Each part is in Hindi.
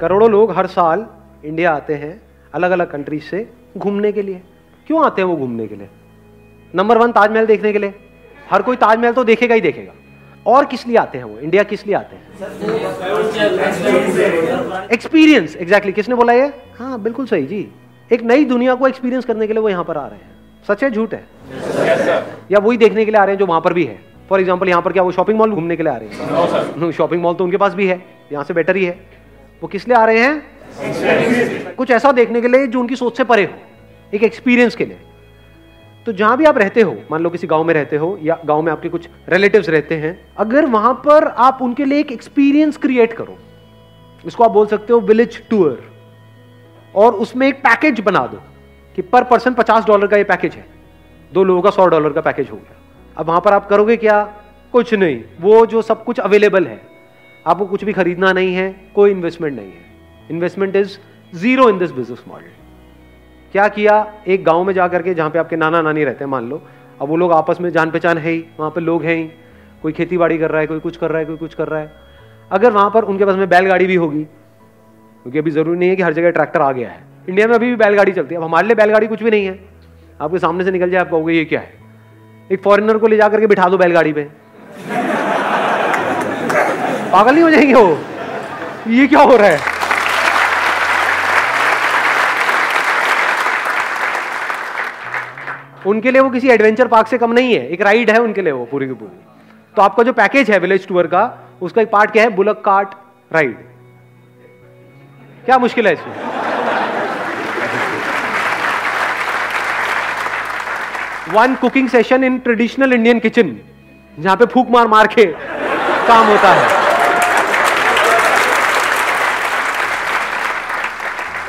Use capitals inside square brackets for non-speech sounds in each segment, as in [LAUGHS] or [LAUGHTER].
करोड़ों लोग हर साल इंडिया आते हैं अलग अलग कंट्रीज़ से घूमने के लिए। क्यों आते हैं वो घूमने के लिए? नंबर वन ताजमहल देखने के लिए। हर कोई ताजमहल तो देखेगा ही देखेगा। और किस लिए आते हैं वो? इंडिया किस लिए आते हैं? एक्सपीरियंस एग्जैक्टली किसने बोला ये? हाँ बिल्कुल सही जी। एक नई दुनिया को एक्सपीरियंस करने के लिए वो यहाँ पर आ रहे हैं। सच है झूठ है? या वही देखने के लिए आ रहे हैं जो वहाँ पर भी है। फॉर एग्ज़ाम्पल यहाँ पर क्या वो शॉपिंग मॉल घूमने के लिए आ रहे हैं? शॉपिंग मॉल [LAUGHS] तो उनके पास भी है। यहाँ से बेटर ही है। वो किस लिए आ रहे हैं? कुछ ऐसा देखने के लिए जो उनकी सोच से परे हो, एक एक्सपीरियंस के लिए। तो जहाँ भी आप रहते हो, मान लो किसी गाँव में रहते हो, या गाँव में आपके कुछ रिलेटिव्स रहते हैं, अगर वहाँ पर आप उनके लिए एक एक्सपीरियंस क्रिएट करो, इसको आप बोल सकते हो विलेज टूर और उसमें एक पैकेज बना दो, कि पर पर्सन पचास डॉलर का ये पैकेज है, दो लोगों का सौ डॉलर का पैकेज हो गया। अब वहाँ पर आप करोगे क्या? कुछ नहीं, वो जो सब कुछ अवेलेबल है आपको कुछ भी खरीदना नहीं है, कोई इन्वेस्टमेंट नहीं है। Investment is zero in this business model क्या किया? एक गाँव में जाकर के, जहाँ पे आपके नाना नानी रहते हैं, मान लो, अब वो लोग आपस में जान पहचान है ही, वहाँ पे लोग हैं ही। कोई खेती बाड़ी कर रहा है, कोई कुछ कर रहा है, कोई कुछ कर रहा है। अगर वहाँ पर उनके पास में बैलगाड़ी भी होगी, क्योंकि अभी ज़रूरी नहीं है कि हर जगह ट्रैक्टर आ गया है। इंडिया में अभी भी बैलगाड़ी चलती है। अब हमारे लिए बैलगाड़ी कुछ भी नहीं है। आपके सामने से निकल जाए आप कहोगे, ये क्या है? एक फॉरेनर को ले जाकर के बिठा दो बैलगाड़ी पे। पागल नहीं हो जाएँगे वो? ये क्या हो रहा है? उनके लिए वो किसी एडवेंचर पार्क से कम नहीं है। एक राइड है उनके लिए वो, पूरी की पूरी। तो आपका जो पैकेज है विलेज टूर का, उसका एक पार्ट क्या है? बुलक कार्ट राइड क्या मुश्किल है इसमें? One cooking session in traditional Indian kitchen जहाँ पे फूक मार मार के काम होता है।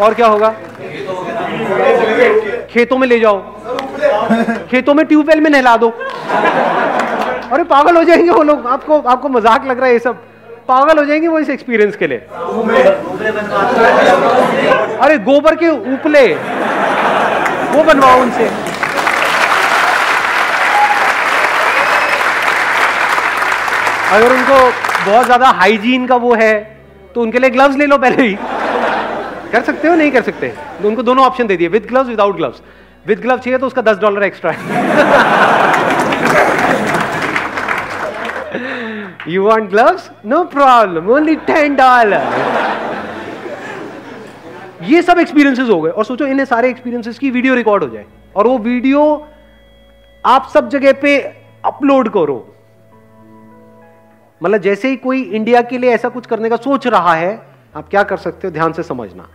और क्या होगा? खेतों में ले जाओ। खेतों में ट्यूबवेल में नहला दो। अरे पागल हो जाएँगे वो लोग। आपको आपको मज़ाक लग रहा है ये सब। पागल हो जाएँगे वो इस एक्सपीरियंस के लिए। अरे गोबर के उपले। वो बनवाओ उनसे। अगर उनको बहुत ज़्यादा हाइजीन का वो है तो उनके लिए ग्लव्स ले लो पहले ही। कर सकते हो, नहीं कर सकते? तो उनको दोनों ऑप्शन दे दिए with gloves without gloves with glove चाहिए तो उसका दस डॉलर एक्स्ट्रा है। You want gloves no problem only ten dollar ये सब एक्सपीरियंसेस हो गए। और सोचो, इन्हें सारे एक्सपीरियंसेस की वीडियो रिकॉर्ड हो जाए। और वो वीडियो आप सब जगह पे अपलोड करो। मतलब जैसे ही कोई इंडिया के लिए ऐसा कुछ करने का सोच रहा है आप क्या कर सकते हो? ध्यान से समझना।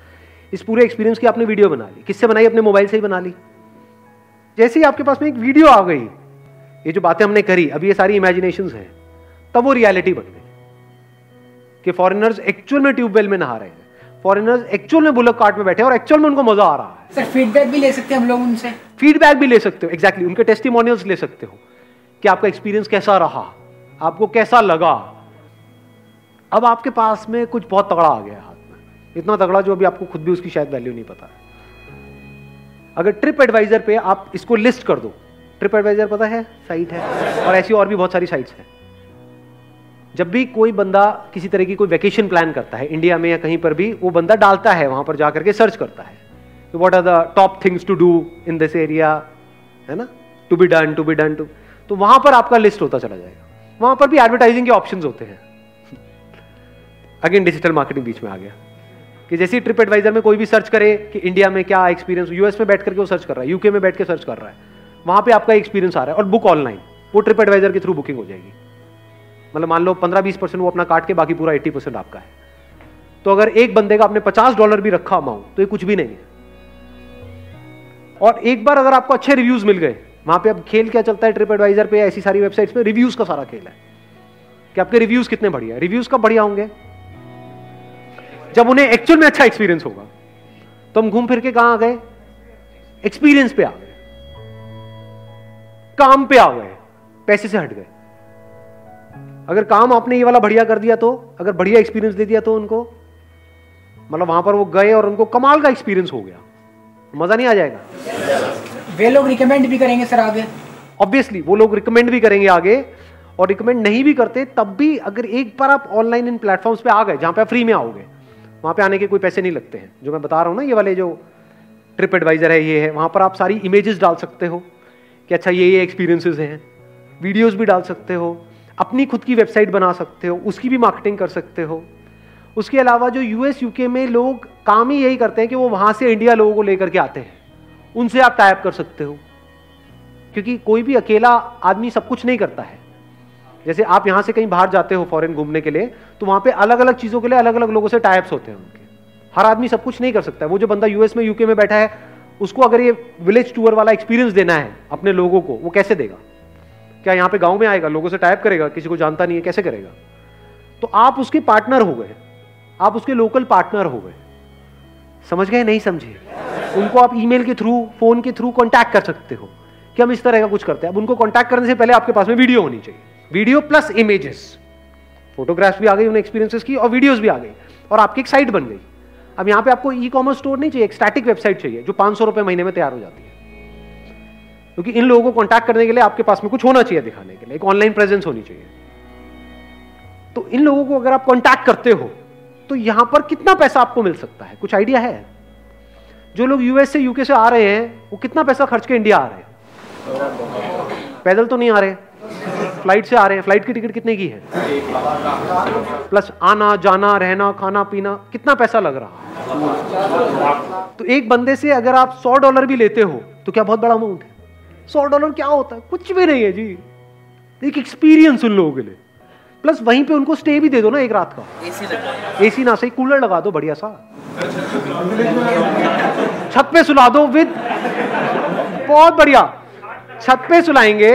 इस पूरे एक्सपीरियंस की आपने वीडियो बना ली। किससे बनाई? अपने मोबाइल से ही बना ली। जैसे ही आपके पास में एक वीडियो आ गई ये जो बातें हमने करी अभी ये सारी इमेजिनेशन हैं तब वो रियलिटी बन गई। कि फॉरेनर्स एक्चुअल में ट्यूबवेल में नहा रहे हैं। फॉरेनर्स एक्चुअल में बुलक कार्ट में बैठे और एक्चुअल में उनको मज़ा आ रहा है। सर फीडबैक भी ले सकते हैं हम लोग उनसे? फीडबैक भी ले सकते हो एक्जैक्टली exactly, उनके टेस्टिमोनियल्स ले सकते हो। कि आपका एक्सपीरियंस कैसा रहा? आपको कैसा लगा? अब आपके पास में कुछ बहुत तगड़ा आ गया हाथ में। इतना तगड़ा जो अभी आपको खुद भी उसकी शायद वैल्यू नहीं पता। है अगर ट्रिप एडवाइजर पे आप इसको लिस्ट कर दो। ट्रिप एडवाइजर पता है? साइट है। और ऐसी और भी बहुत सारी साइट्स हैं। जब भी कोई बंदा किसी तरह की कोई वैकेशन प्लान करता है इंडिया में या कहीं पर भी, वो बंदा डालता है, वहाँ पर जाकर के सर्च करता है। What are the top things to do in this area है ना? To be done to be done to तो वहाँ पर आपका लिस्ट होता चला जाएगा। वहाँ पर भी एडवर्टाइजिंग के ऑप्शन होते हैं। अगेन डिजिटल मार्केटिंग बीच में आ गया। कि जैसे ट्रिप एडवाइजर में कोई भी सर्च करे कि इंडिया में क्या एक्सपीरियंस यूएस में बैठ करके वो सर्च कर रहा है यूके में बैठ के सर्च कर रहा है, वहाँ पे आपका एक्सपीरियंस आ रहा है और बुक ऑनलाइन वो ट्रिप एडवाइजर के थ्रू बुकिंग हो जाएगी। मतलब मान लो पंद्रह बीस परसेंट वो अपना काट के बाकी पूरा एट्टी परसेंट आपका है। तो अगर एक बंदे का आपने पचास डॉलर भी रखा अमाउंट तो ये कुछ भी नहीं है। और एक बार अगर आपको अच्छे रिव्यूज़ मिल गए, वहाँ पे अब खेल क्या चलता है ट्रिप एडवाइजर पे ऐसी सारी वेबसाइट्स पे रिव्यूज़ का सारा खेल है। कि आपके रिव्यूज़ कितने बढ़िया है? रिव्यूज़ कब बढ़िया होंगे? जब उन्हें एक्चुअल में अच्छा एक्सपीरियंस होगा। तो हम घूम फिर के कहाँ आ गए? एक्सपीरियंस पे आ गए। काम पे आ गए। पैसे से हट गए। अगर काम आपने ये वाला बढ़िया कर दिया तो अगर बढ़िया एक्सपीरियंस दे दिया तो उनको मतलब वहाँ पर वो गए और उनको कमाल का एक्सपीरियंस हो गया। मज़ा नहीं आ जाएगा? वे लोग रिकमेंड भी करेंगे सर आगे। ऑब्वियसली वो लोग रिकमेंड भी करेंगे आगे और रिकमेंड नहीं भी करते तब भी अगर एक बार आप ऑनलाइन इन प्लेटफॉर्म्स पे आ गए जहाँ पे फ्री में आओगे वहाँ पे आने के कोई पैसे नहीं लगते हैं। जो मैं बता रहा हूँ ना, ये वाले जो ट्रिप एडवाइजर है, ये है। वहाँ पर आप सारी इमेजेस डाल सकते हो कि अच्छा ये ये एक्सपीरियंसेस हैं। वीडियोस भी डाल सकते हो। अपनी खुद की वेबसाइट बना सकते हो। उसकी भी मार्केटिंग कर सकते हो। उसके अलावा जो यूएस यूके में लोग काम ही यही करते हैं कि वो वहाँ से इंडिया लोगों को लेकर के आते हैं। उनसे आप टाइप कर सकते हो। क्योंकि कोई भी अकेला आदमी सब कुछ नहीं करता है। जैसे आप यहाँ से कहीं बाहर जाते हो फॉरेन घूमने के लिए तो वहाँ पे अलग अलग चीज़ों के लिए अलग अलग लोगों से टाइप्स होते हैं उनके। हर आदमी सब कुछ नहीं कर सकता है। वो जो बंदा यूएस में यूके में बैठा है, उसको अगर ये विलेज टूर वाला एक्सपीरियंस देना है अपने लोगों को, वो कैसे देगा? क्या यहाँ पे गाँव में आएगा, लोगों से टाइप करेगा, किसी को जानता नहीं है, कैसे करेगा? तो आप उसके पार्टनर हो गए। आप उसके लोकल पार्टनर हो गए। समझ गए, नहीं समझे? उनको आप ईमेल के थ्रू फ़ोन के थ्रू कांटेक्ट कर सकते हो। कि हम इस तरह का कुछ करते हैं। अब उनको कांटेक्ट करने से पहले आपके पास में वीडियो होनी चाहिए। Video plus images. फोटोग्राफ्स भी आ गई उन एक्सपीरियंसेस की और वीडियोस भी आ गई और आपकी एक साइट बन गई। अब यहाँ पे आपको ई कॉमर्स स्टोर नहीं चाहिए, एक स्टैटिक वेबसाइट चाहिए, जो पाँच सौ रुपए महीने में तैयार हो जाती है। क्योंकि इन लोगों को कॉन्टैक्ट करने के लिए आपके पास में कुछ होना चाहिए दिखाने के लिए, एक ऑनलाइन प्रेजेंस होनी चाहिए। तो इन लोगों को अगर आप कॉन्टैक्ट करते हो तो यहाँ पर कितना पैसा आपको मिल सकता है? कुछ आइडिया है? जो लोग यूएस से यूके से आ रहे हैं, वो कितना पैसा खर्च के इंडिया आ रहे हैं? पैदल तो नहीं आ रहे। फ़्लाइट से आ रहे हैं। फ़्लाइट की टिकट कितने की है? प्लस आना जाना रहना खाना पीना कितना पैसा लग रहा? तो एक बंदे से अगर आप सौ डॉलर भी लेते हो तो क्या बहुत बड़ा अमाउंट है? सौ डॉलर क्या होता है? कुछ भी नहीं है जी। एक एक्सपीरियंस उन लोगों के लिए। प्लस वहीं पे उनको स्टे भी दे दो ना एक रात का। एसी ना सही कूलर लगा दो बढ़िया सा। छत पे सुला दो विद बहुत बढ़िया। छत पे सुलाएँगे।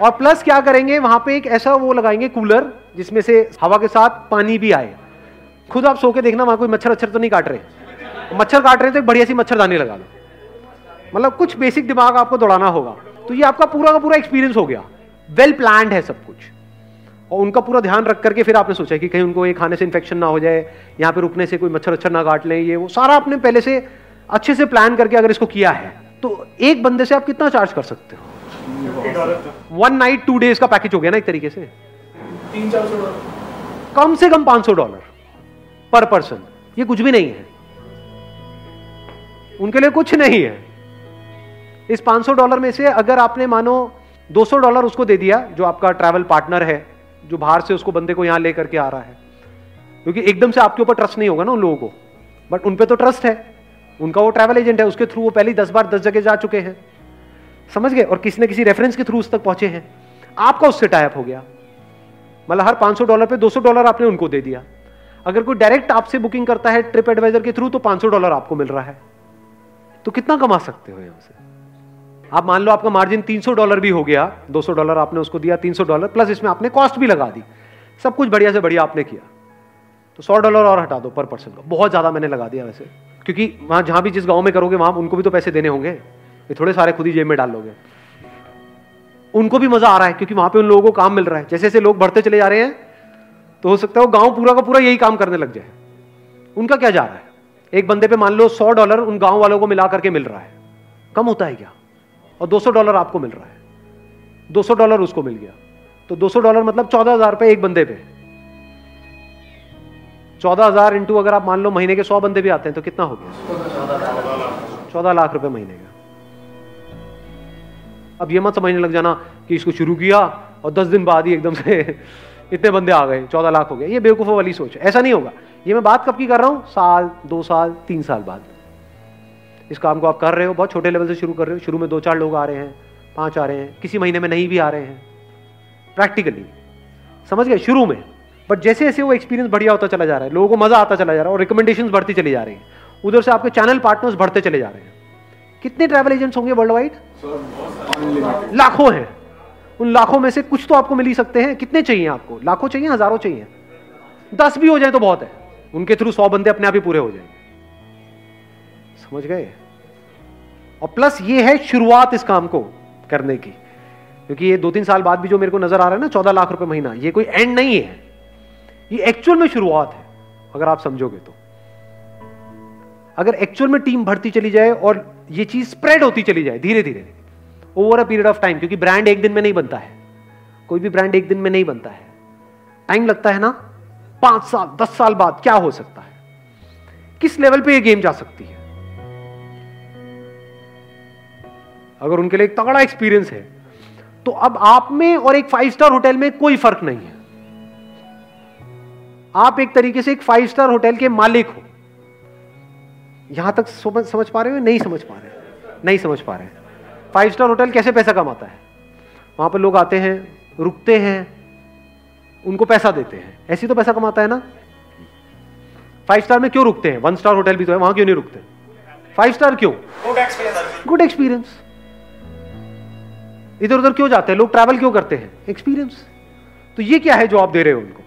और प्लस क्या करेंगे, वहाँ पे एक ऐसा वो लगाएँगे कूलर जिसमें से हवा के साथ पानी भी आए। खुद आप सो के देखना, वहाँ कोई मच्छर अच्छर तो नहीं काट रहे। मच्छर काट रहे तो बढ़िया सी मच्छरदानी लगा लो। मतलब कुछ बेसिक दिमाग आपको दौड़ाना होगा। तो ये आपका पूरा का पूरा एक्सपीरियंस हो गया। वेल प्लान है सब कुछ। और उनका पूरा ध्यान रख करके फिर आपने सोचा कि कहीं उनको ये खाने से इन्फेक्शन ना हो जाए, यहाँ पे रुकने से कोई मच्छर अच्छर ना काट लें, ये वो सारा आपने पहले से अच्छे से प्लान करके अगर इसको किया है तो एक बंदे से आप कितना चार्ज कर सकते हो? वन नाइट टू डेज़ का पैकेज हो गया ना एक तरीके से? तीन चार सौ कम से कम पाँच सौ डॉलर पर पर्सन। ये कुछ भी नहीं है। उनके लिए कुछ नहीं है। इस 500 डॉलर में से अगर आपने मानो 200 डॉलर उसको दे दिया, जो आपका ट्रैवल पार्टनर है, जो बाहर से उसको बंदे को यहाँ लेकर के आ रहा है। क्योंकि एकदम से आपके ऊपर ट्रस्ट नहीं होगा ना उन लोगों को। बट उन पर तो ट्रस्ट है। उनका वो ट्रैवल एजेंट है, उसके थ्रू वो पहले दस बार दस जगह जा चुके हैं। समझ गए? और किसी न किसी रेफरेंस के थ्रू उस तक पहुँचे हैं। आपका उससे टाइप हो गया। मतलब हर 500 डॉलर पे 200 डॉलर आपने उनको दे दिया। अगर कोई डायरेक्ट आपसे बुकिंग करता है ट्रिप एडवाइजर के थ्रू तो 500 डॉलर आपको मिल रहा है। तो कितना कमा सकते हो यहाँ से? आप मान लो आपका मार्जिन 300 डॉलर भी हो गया 200 डॉलर आपने उसको दिया 300 डॉलर प्लस इसमें आपने कॉस्ट भी लगा दी। सब कुछ बढ़िया से बढ़िया आपने किया। तो 100 डॉलर और हटा दो पर पर्सन का। बहुत ज़्यादा मैंने लगा दिया वैसे। क्योंकि वहाँ जहाँ भी जिस गाँव में करोगे, वहाँ उनको भी तो पैसे देने होंगे। ये थोड़े सारे खुद ही जेब में डाल लोगे। उनको भी मज़ा आ रहा है, क्योंकि वहाँ पे उन लोगों को काम मिल रहा है। जैसे जैसे लोग बढ़ते चले जा रहे हैं तो हो सकता है वो गाँव पूरा का पूरा यही काम करने लग जाए। उनका क्या जा रहा है? एक बंदे पे मान लो सौ डॉलर उन गाँव वालों को मिला करके मिल रहा है। कम होता है क्या? और 200 डॉलर आपको मिल रहा है। 200 डॉलर उसको मिल गया। तो 200 डॉलर मतलब चौदह हज़ार एक बंदे पे। चौदह हज़ार अगर आप मान लो महीने के सौ बंदे भी आते हैं तो कितना हो गया? चौदह लाख रुपए महीने का। अब ये मत समझने लग जाना कि इसको शुरू किया और दस दिन बाद ही एकदम से इतने बंदे आ गए, चौदह लाख हो गए। ये बेवकूफ़ों वाली सोच है। ऐसा नहीं होगा। ये मैं बात कब की कर रहा हूँ? साल, दो साल, तीन साल बाद। इस काम को आप कर रहे हो, बहुत छोटे लेवल से शुरू कर रहे हो। शुरू में दो चार लोग आ रहे हैं, पाँच आ रहे हैं, किसी महीने में नहीं भी आ रहे हैं। प्रैक्टिकली समझ गए? शुरू में। बट जैसे जैसे वो एक्सपीरियंस बढ़िया होता चला जा रहा है, लोगों को मज़ा आता चला जा रहा है और रिकमेंडेशन बढ़ती चली जा रही है। उधर से आपके चैनल पार्टनर्स बढ़ते चले जा रहे हैं। कितने ट्रैवल एजेंट्स होंगे वर्ल्ड वाइड लाखों हैं। उन लाखों में से कुछ तो आपको मिल ही सकते हैं। कितने चाहिए आपको? लाखों चाहिए हज़ारों चाहिए? दस भी हो जाए तो बहुत है। उनके थ्रू सौ बंदे अपने आप ही पूरे हो जाएँगे। समझ गए? और प्लस ये है शुरुआत इस काम को करने की। क्योंकि ये दो तीन साल बाद भी जो मेरे को नज़र आ रहा है ना चौदह लाख रुपए महीना ये कोई एंड नहीं है। ये एक्चुअल में शुरुआत है अगर आप समझोगे तो। अगर एक्चुअल में टीम बढ़ती चली जाए और ये चीज़ स्प्रेड होती चली जाए धीरे धीरे over a period of time क्योंकि ब्रांड एक दिन में नहीं बनता है। कोई भी ब्रांड एक दिन में नहीं बनता है। टाइम लगता है ना? पाँच साल, दस साल बाद क्या हो सकता है? किस लेवल पे ये गेम जा सकती है? अगर उनके लिए एक तगड़ा एक्सपीरियंस है तो अब आप में और एक फाइव स्टार होटल में कोई फ़र्क नहीं है। आप एक तरीके से एक फाइव स्टार होटल के मालिक हो। यहाँ तक समझ समझ पा रहे हो नहीं समझ पा रहे नहीं समझ पा रहे फाइव स्टार होटल कैसे पैसा कमाता है? वहाँ पर लोग आते हैं रुकते हैं उनको पैसा देते हैं। ऐसी तो पैसा कमाता है ना? फाइव स्टार में क्यों रुकते हैं? वन स्टार होटल भी तो है वहाँ क्यों नहीं रुकते? फाइव स्टार क्यों? गुड एक्सपीरियंस इधर उधर क्यों जाते हैं? लोग ट्रैवल क्यों करते हैं? एक्सपीरियंस तो ये क्या है जो आप दे रहे हो उनको?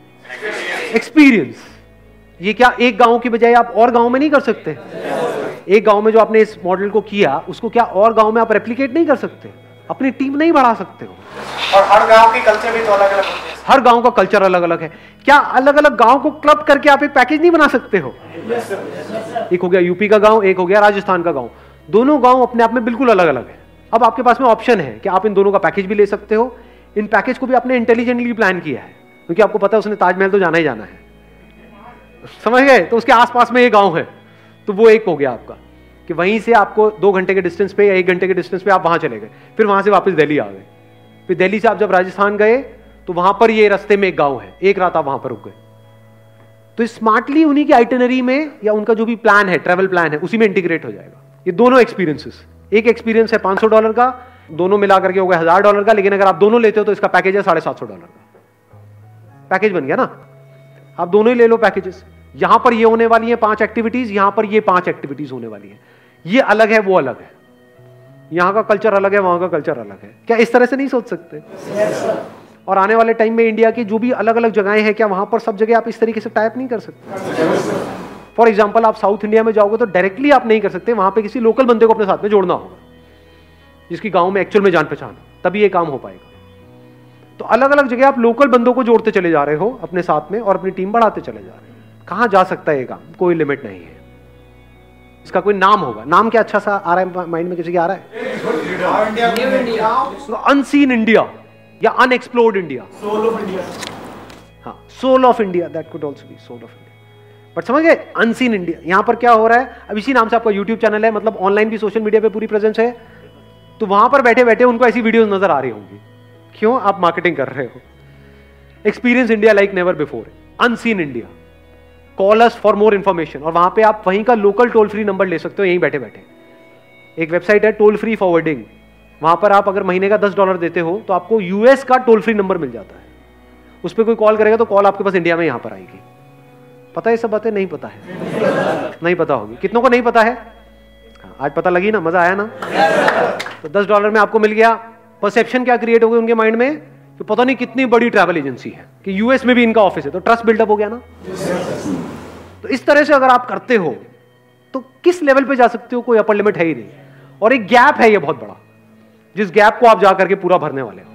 एक्सपीरियंस ये क्या एक गाँव की बजाय आप और गाँव में नहीं कर सकते? एक गाँव में जो आपने इस मॉडल को किया उसको क्या और गाँव में आप रेप्लीकेट नहीं कर सकते? अपनी टीम नहीं बढ़ा सकते हो। और हर गाँव की कल्चर भी तो अलग अलग होती है। हर गाँव का कल्चर अलग अलग है। क्या अलग अलग गाँव को क्लब करके आप एक पैकेज नहीं बना सकते हो? एक हो गया यूपी का गाँव एक हो गया राजस्थान का गाँव। दोनों गाँव अपने आप में बिल्कुल अलग अलग है। अब आपके पास में ऑप्शन है कि आप इन दोनों का पैकेज भी ले सकते हो। इन पैकेज को भी आपने इंटेलिजेंटली प्लान किया है। क्योंकि आपको पता है उसने ताजमहल तो जाना ही जाना है। समझ गए? तो उसके आसपास में एक गाँव है। तो वो एक हो गया आपका, कि वहीं से आपको दो घंटे के डिस्टेंस पे या एक घंटे के डिस्टेंस पे आप वहाँ चले गए। फिर वहाँ से वापस दिल्ली आ गए। फिर दिल्ली से आप जब राजस्थान गए तो वहाँ पर ये रास्ते में एक गाँव है। एक रात आप वहाँ पर रुक गए। तो स्मार्टली उन्हीं की आइटनरी में या उनका जो भी प्लान है ट्रेवल प्लान है, उसी में इंटीग्रेट हो जाएगा। ये दोनों एक्सपीरियंसेस एक एक्सपीरियंस है 500 डॉलर का, दोनों मिलाकर के हो गया हज़ार डॉलर का, लेकिन अगर आप दोनों लेते हो तो इसका पैकेज है साढ़े सात सौ डॉलर का। पैकेज बन गया ना? आप दोनों ही ले लो पैकेजेस यहाँ पर ये होने वाली है पाँच एक्टिविटीज़ यहाँ पर ये पाँच एक्टिविटीज़ होने वाली है। ये अलग है वो अलग है। यहाँ का कल्चर अलग है वहाँ का कल्चर अलग है। क्या इस तरह से नहीं सोच सकते? yes, और आने वाले टाइम में इंडिया की जो भी अलग अलग जगहें हैं क्या वहाँ पर सब जगह आप इस तरीके से टाइप नहीं कर सकते? फॉर एग्ज़ाम्पल आप साउथ इंडिया में जाओगे तो डायरेक्टली आप नहीं कर सकते वहाँ पे किसी लोकल बंदे को अपने साथ में जोड़ना होगा जिसकी गाँव में एक्चुअल में जान पहचान तभी ये काम हो पाएगा। तो अलग अलग जगह आप लोकल बंदों को जोड़ते चले जा रहे हो अपने साथ में और अपनी टीम बढ़ाते चले जा रहे हो। कहाँ जा सकता है काम? कोई लिमिट नहीं है। इसका कोई नाम होगा। नाम क्या अच्छा सा आ रहा है माइंड में किसी के आ रहा है? अनसीन इंडिया या unexplored India soul of India हाँ soul of India that could also be soul of India but समझ गए? अनसीन इंडिया यहाँ पर क्या हो रहा है? अब इसी नाम से आपका यूट्यूब चैनल है मतलब ऑनलाइन भी सोशल मीडिया पे पूरी प्रेजेंस है। तो वहाँ पर बैठे बैठे उनको ऐसी वीडियोस नज़र आ रही होंगी। क्यों? आप मार्केटिंग कर रहे हो। Experience India like never before unseen India call us for more information और वहाँ पे आप वहीं का लोकल टोल फ्री नंबर ले सकते हो यहीं बैठे बैठे एक वेबसाइट है टोल फ्री फॉरवर्डिंग वहाँ पर आप अगर महीने का दस डॉलर देते हो तो आपको यूएस का टोल फ्री नंबर मिल जाता है। उस पर कोई कॉल करेगा तो कॉल आपके पास इंडिया में यहाँ पर आएगी। पता है सब बातें? नहीं पता है। नहीं पता होगी। कितनों को नहीं पता है? हाँ, आज पता लगी ना मज़ा आया ना? तो दस डॉलर में आपको मिल गया। परसेप्शन क्या क्रिएट हो गई उनके माइंड में? कि पता नहीं कितनी बड़ी ट्रैवल एजेंसी है कि यूएस में भी इनका ऑफ़िस है। तो ट्रस्ट बिल्डअप हो गया ना? तो इस तरह से अगर आप करते हो तो किस लेवल पे जा सकते हो? कोई अपर लिमिट है ही नहीं। और एक गैप है ये बहुत बड़ा, जिस गैप को आप जाकर के पूरा भरने वाले हो।